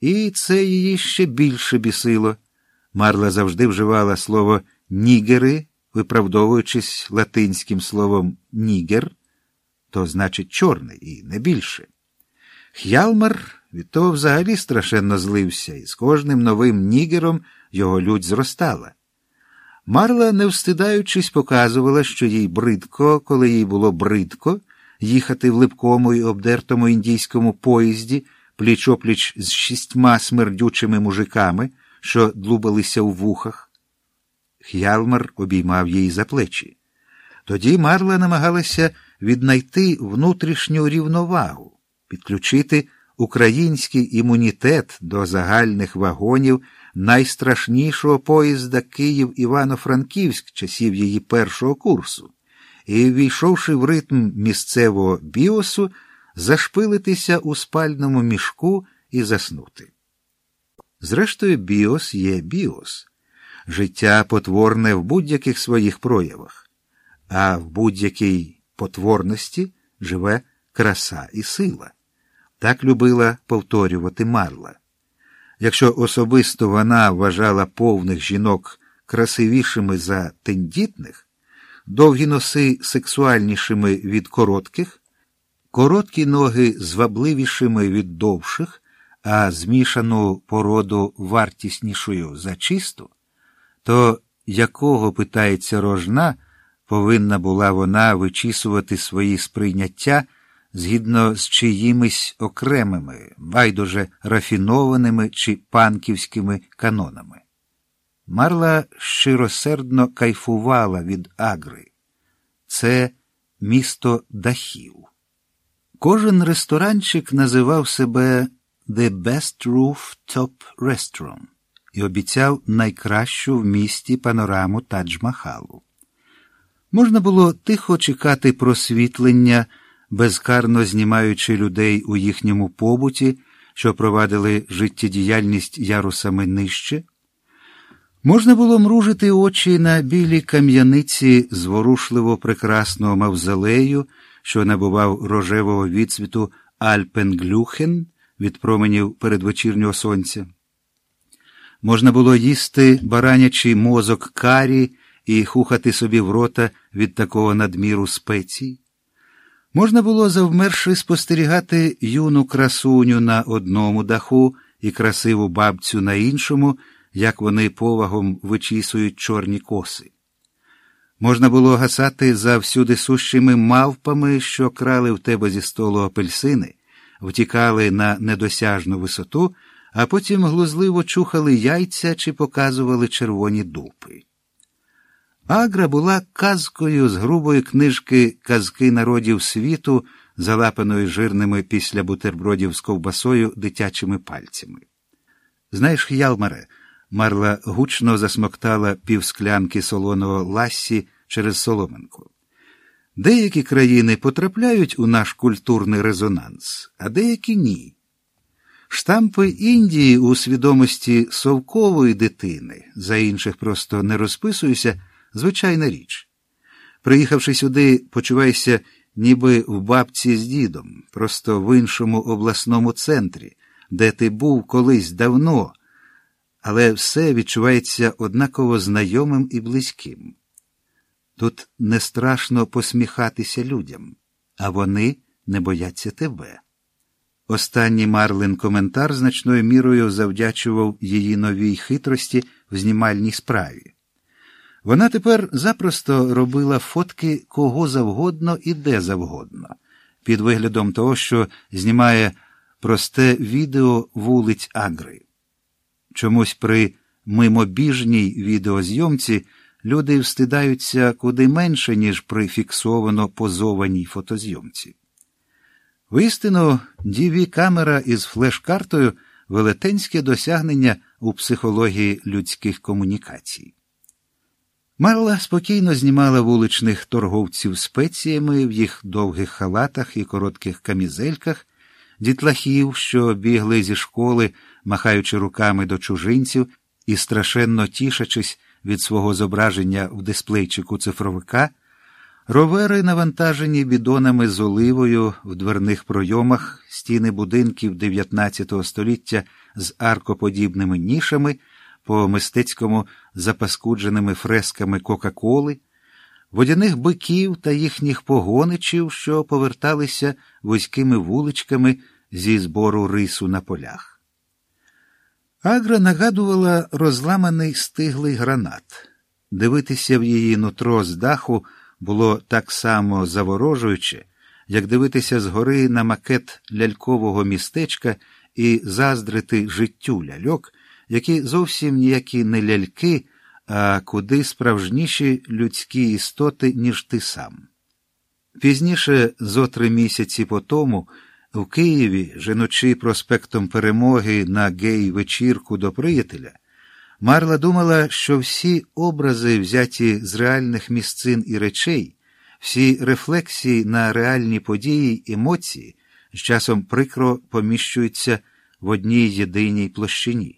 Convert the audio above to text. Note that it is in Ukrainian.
і це її ще більше бісило. Марла завжди вживала слово нігери, виправдовуючись латинським словом нігер, то значить чорний і не більше. Х'ялмар від того взагалі страшенно злився, і з кожним новим нігером його лють зростала. Марла, не встидаючись, показувала, що їй бридко, коли їй було бридко, їхати в липкому і обдертому індійському поїзді, пліч опліч з шістьма смердючими мужиками, що длубалися у вухах. Х'ялмар обіймав її за плечі. Тоді Марла намагалася віднайти внутрішню рівновагу, підключити український імунітет до загальних вагонів найстрашнішого поїзда Київ Івано-Франківськ часів її першого курсу, і, війшовши в ритм місцевого біосу, зашпилитися у спальному мішку і заснути. Зрештою, біос є біос, життя потворне в будь-яких своїх проявах, а в будь-якій потворності живе краса і сила. Так любила повторювати Марла. Якщо особисто вона вважала повних жінок красивішими за тендітних, довгі носи сексуальнішими від коротких, короткі ноги звабливішими від довших, а змішану породу вартіснішою за чисту, то якого, питається рожна, повинна була вона вичісувати свої сприйняття згідно з чиїмись окремими, байдуже рафінованими чи панківськими канонами. Марла щиросердно кайфувала від Агри. Це місто дахів. Кожен ресторанчик називав себе The Best Roof Top Restaurant і обіцяв найкращу в місті панораму Тадж-Махалу. Можна було тихо чекати просвітлення безкарно знімаючи людей у їхньому побуті, що провадили життєдіяльність ярусами нижче. Можна було мружити очі на білі кам'яниці зворушливо прекрасного мавзолею, що набував рожевого відсвіту Альпенглюхен від променів передвечірнього сонця. Можна було їсти баранячий мозок карі і хухати собі в рота від такого надміру спецій. Можна було завмерши спостерігати юну красуню на одному даху і красиву бабцю на іншому, як вони повагом вичісують чорні коси. Можна було гасати за всюди сущими мавпами, що крали в тебе зі столу апельсини, втікали на недосяжну висоту, а потім глузливо чухали яйця чи показували червоні дупи. Агра була казкою з грубої книжки Казки народів світу, залапаної жирними після бутербродів з ковбасою дитячими пальцями. Знаєш, Ялмаре, Марла гучно засмоктала півсклянки солоного лассі через соломинку. Деякі країни потрапляють у наш культурний резонанс, а деякі ні. Штампи Індії у свідомості совкової дитини, за інших просто не розписуюся звичайна річ. Приїхавши сюди, почуваєшся ніби в бабці з дідом, просто в іншому обласному центрі, де ти був колись давно, але все відчувається однаково знайомим і близьким. Тут не страшно посміхатися людям, а вони не бояться тебе. Останній Марлин коментар значною мірою завдячував її новій хитрості в знімальній справі. Вона тепер запросто робила фотки кого завгодно і де завгодно, під виглядом того, що знімає просте відео вулиць Агри. Чомусь при мимобіжній відеозйомці люди встидаються куди менше, ніж при фіксовано позованій фотозйомці. Вистину, dv камера із флеш-картою велетенське досягнення у психології людських комунікацій. Марла спокійно знімала вуличних торговців спеціями в їх довгих халатах і коротких камізельках, дітлахів, що бігли зі школи, махаючи руками до чужинців і страшенно тішачись від свого зображення в дисплейчику цифровика, ровери, навантажені бідонами з оливою в дверних пройомах, стіни будинків 19 століття з аркоподібними нішами, по мистецькому запаскудженими фресками Кока-Коли, водяних биків та їхніх погоничів, що поверталися вузькими вуличками зі збору рису на полях. Агра нагадувала розламаний стиглий гранат. Дивитися в її нутро з даху було так само заворожуюче, як дивитися згори на макет лялькового містечка і заздрити життю ляльок, які зовсім ніякі не ляльки, а куди справжніші людські істоти, ніж ти сам. Пізніше, зо три місяці по тому, в Києві, женучи проспектом Перемоги на гей-вечірку до приятеля, Марла думала, що всі образи, взяті з реальних місцин і речей, всі рефлексії на реальні події емоції з часом прикро поміщуються в одній єдиній площині.